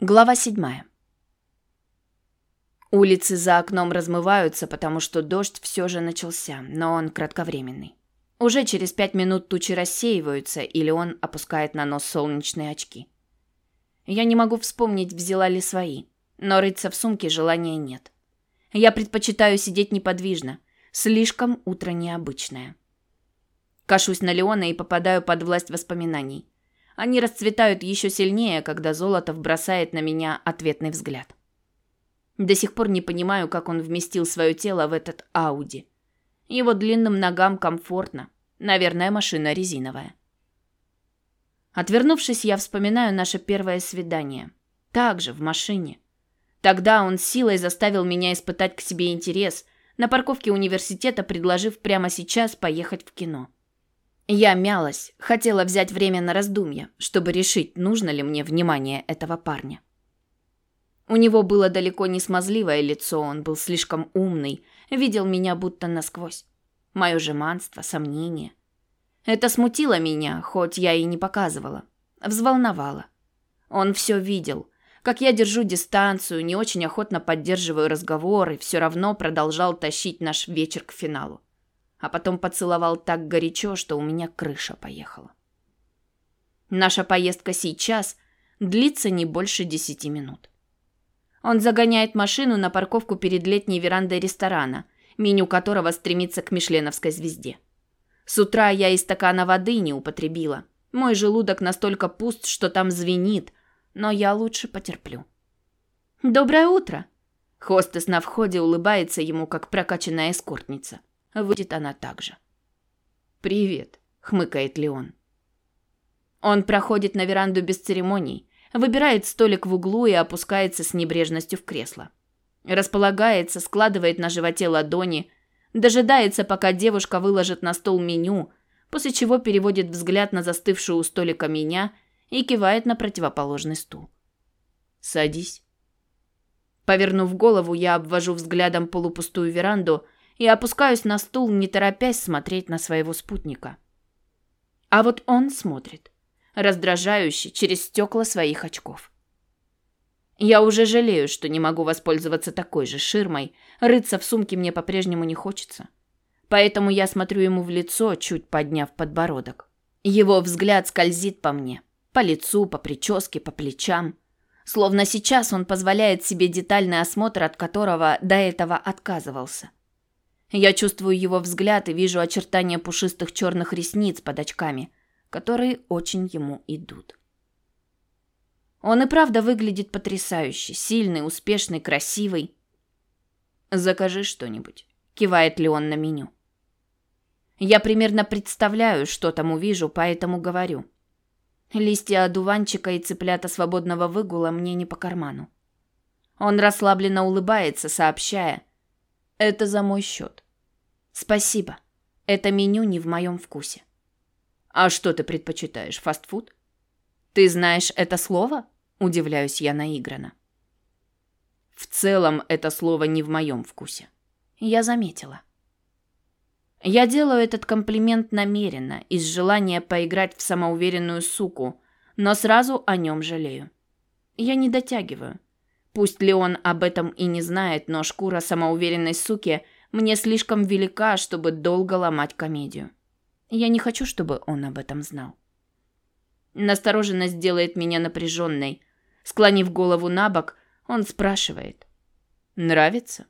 Глава седьмая. Улицы за окном размываются, потому что дождь все же начался, но он кратковременный. Уже через пять минут тучи рассеиваются, или он опускает на нос солнечные очки. Я не могу вспомнить, взяла ли свои, но рыться в сумке желания нет. Я предпочитаю сидеть неподвижно, слишком утро необычное. Кашусь на Леона и попадаю под власть воспоминаний. Они расцветают еще сильнее, когда Золотов бросает на меня ответный взгляд. До сих пор не понимаю, как он вместил свое тело в этот Ауди. Его длинным ногам комфортно. Наверное, машина резиновая. Отвернувшись, я вспоминаю наше первое свидание. Также в машине. Тогда он силой заставил меня испытать к себе интерес, на парковке университета предложив прямо сейчас поехать в кино. Я мялась, хотела взять время на раздумье, чтобы решить, нужно ли мне внимание этого парня. У него было далеко не смазливое лицо, он был слишком умный, видел меня будто насквозь. Мое жеманство, сомнение. Это смутило меня, хоть я и не показывала. Взволновало. Он все видел. Как я держу дистанцию, не очень охотно поддерживаю разговоры, все равно продолжал тащить наш вечер к финалу а потом поцеловал так горячо, что у меня крыша поехала. Наша поездка сейчас длится не больше десяти минут. Он загоняет машину на парковку перед летней верандой ресторана, меню которого стремится к мишленовской звезде. С утра я и стакана воды не употребила. Мой желудок настолько пуст, что там звенит, но я лучше потерплю. «Доброе утро!» Хостес на входе улыбается ему, как прокачанная эскортница. Выйдет она также. «Привет», — хмыкает Леон. Он проходит на веранду без церемоний, выбирает столик в углу и опускается с небрежностью в кресло. Располагается, складывает на животе ладони, дожидается, пока девушка выложит на стол меню, после чего переводит взгляд на застывшую у столика меня и кивает на противоположный стул. «Садись». Повернув голову, я обвожу взглядом полупустую веранду – и опускаюсь на стул, не торопясь смотреть на своего спутника. А вот он смотрит, раздражающе, через стекла своих очков. Я уже жалею, что не могу воспользоваться такой же ширмой, рыться в сумке мне по-прежнему не хочется. Поэтому я смотрю ему в лицо, чуть подняв подбородок. Его взгляд скользит по мне, по лицу, по прическе, по плечам. Словно сейчас он позволяет себе детальный осмотр, от которого до этого отказывался. Я чувствую его взгляд и вижу очертания пушистых черных ресниц под очками, которые очень ему идут. Он и правда выглядит потрясающе, сильный, успешный, красивый. Закажи что-нибудь, кивает ли он на меню. Я примерно представляю, что там увижу, поэтому говорю. Листья одуванчика и цыплята свободного выгула мне не по карману. Он расслабленно улыбается, сообщая: это за мой счет. Спасибо. Это меню не в моем вкусе. А что ты предпочитаешь, фастфуд? Ты знаешь это слово? Удивляюсь я наигранно. В целом это слово не в моем вкусе. Я заметила. Я делаю этот комплимент намеренно, из желания поиграть в самоуверенную суку, но сразу о нем жалею. Я не дотягиваю. Пусть Леон об этом и не знает, но шкура самоуверенной суки мне слишком велика, чтобы долго ломать комедию. Я не хочу, чтобы он об этом знал. Настороженность делает меня напряженной. Склонив голову на бок, он спрашивает. «Нравится?»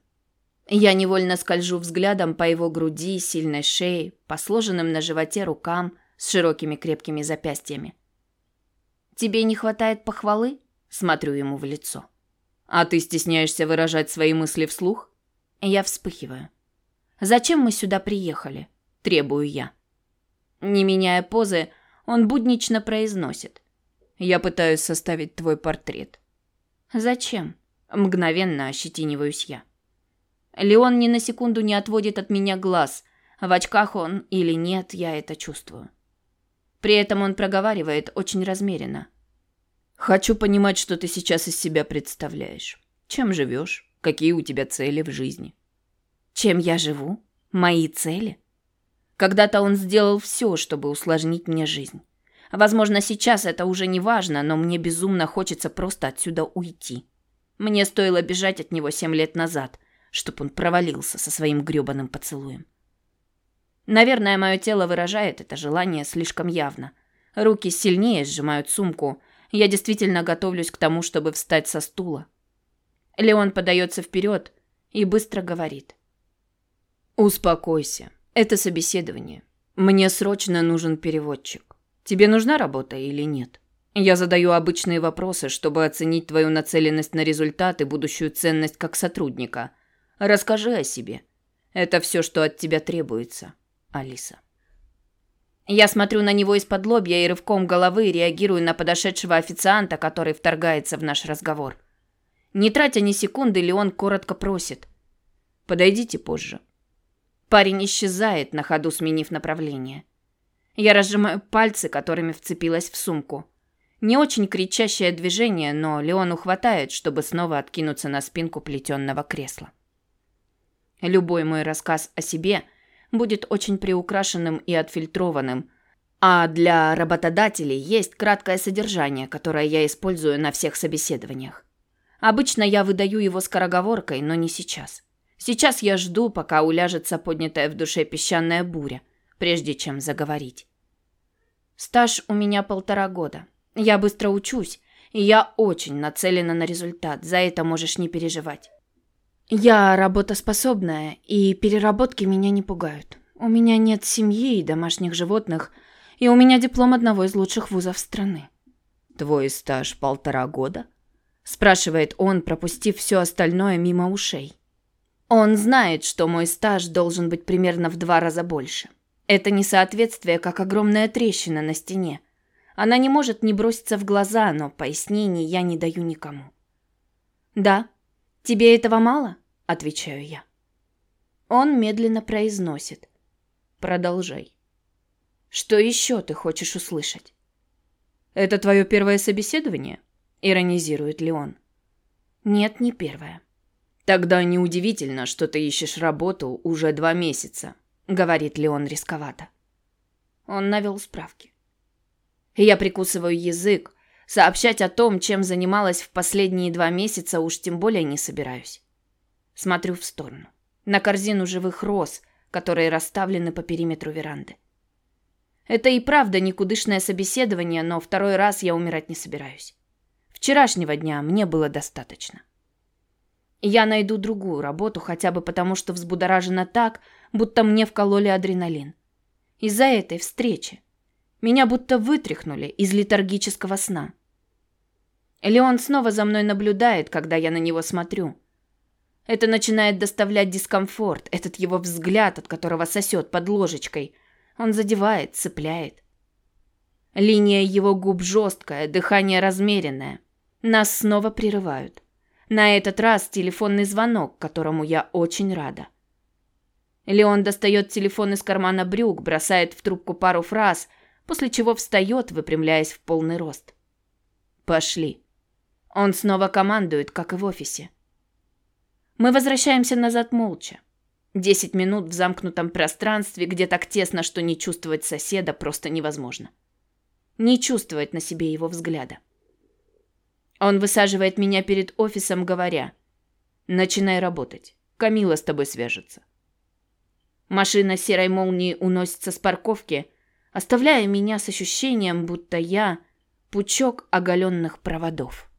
Я невольно скольжу взглядом по его груди, сильной шее, по сложенным на животе рукам с широкими крепкими запястьями. «Тебе не хватает похвалы?» Смотрю ему в лицо. А ты стесняешься выражать свои мысли вслух? Я вспыхиваю. Зачем мы сюда приехали? Требую я. Не меняя позы, он буднично произносит: "Я пытаюсь составить твой портрет". Зачем? Мгновенно ощетиниваюсь я. Леон ни на секунду не отводит от меня глаз. В очках он или нет, я это чувствую. При этом он проговаривает очень размеренно. Хочу понимать, что ты сейчас из себя представляешь. Чем живешь? Какие у тебя цели в жизни? Чем я живу? Мои цели? Когда-то он сделал все, чтобы усложнить мне жизнь. Возможно, сейчас это уже не важно, но мне безумно хочется просто отсюда уйти. Мне стоило бежать от него семь лет назад, чтобы он провалился со своим грёбаным поцелуем. Наверное, мое тело выражает это желание слишком явно. Руки сильнее сжимают сумку. Я действительно готовлюсь к тому, чтобы встать со стула. Леон подается вперед и быстро говорит. «Успокойся. Это собеседование. Мне срочно нужен переводчик. Тебе нужна работа или нет? Я задаю обычные вопросы, чтобы оценить твою нацеленность на результат и будущую ценность как сотрудника. Расскажи о себе. Это все, что от тебя требуется, Алиса. Я смотрю на него из-под лобья и рывком головы реагирую на подошедшего официанта, который вторгается в наш разговор. Не тратя ни секунды, Леон коротко просит: "Подойдите позже". Парень исчезает, на ходу сменив направление. Я разжимаю пальцы, которыми вцепилась в сумку. Не очень кричащее движение, но Леон ухватает, чтобы снова откинуться на спинку плетенного кресла. Любой мой рассказ о себе будет очень приукрашенным и отфильтрованным, а для работодателей есть краткое содержание, которое я использую на всех собеседованиях. Обычно я выдаю его скороговоркой, но не сейчас. Сейчас я жду, пока уляжется поднятая в душе песчаная буря, прежде чем заговорить. Стаж у меня полтора года. Я быстро учусь, и я очень нацелена на результат. За это можешь не переживать. Я работоспособная, и переработки меня не пугают. У меня нет семьи и домашних животных, и у меня диплом одного из лучших вузов страны. Твой стаж полтора года? спрашивает он, пропустив все остальное мимо ушей. Он знает, что мой стаж должен быть примерно в два раза больше. Это несоответствие, как огромная трещина на стене. Она не может не броситься в глаза, но пояснений я не даю никому. «Да, тебе этого мало?» – отвечаю я. Он медленно произносит. «Продолжай». «Что еще ты хочешь услышать?» «Это твое первое собеседование?» – иронизирует Леон. «Нет, не первое». «Тогда неудивительно, что ты ищешь работу уже два месяца», говорит ли он рисковато. Он навел справки. Я прикусываю язык. Сообщать о том, чем занималась в последние два месяца, уж тем более не собираюсь. Смотрю в сторону. На корзину живых роз, которые расставлены по периметру веранды. Это и правда никудышное собеседование, но второй раз я умирать не собираюсь. Вчерашнего дня мне было достаточно. Я найду другую работу, хотя бы потому, что взбудоражена так, будто мне вкололи адреналин. Из-за этой встречи. Меня будто вытряхнули из летаргического сна. Леон снова за мной наблюдает, когда я на него смотрю. Это начинает доставлять дискомфорт, этот его взгляд, от которого сосет под ложечкой. Он задевает, цепляет. Линия его губ жесткая, дыхание размеренное. Нас снова прерывают. На этот раз телефонный звонок, которому я очень рада. Леон достает телефон из кармана брюк, бросает в трубку пару фраз, после чего встает, выпрямляясь в полный рост. «Пошли». Он снова командует, как и в офисе. Мы возвращаемся назад молча. Десять минут в замкнутом пространстве, где так тесно, что не чувствовать соседа просто невозможно. Не чувствовать на себе его взгляда. Он высаживает меня перед офисом, говоря: "Начинай работать. Камила с тобой свяжется". Машина серой молнии уносится с парковки, оставляя меня с ощущением, будто я пучок оголенных проводов.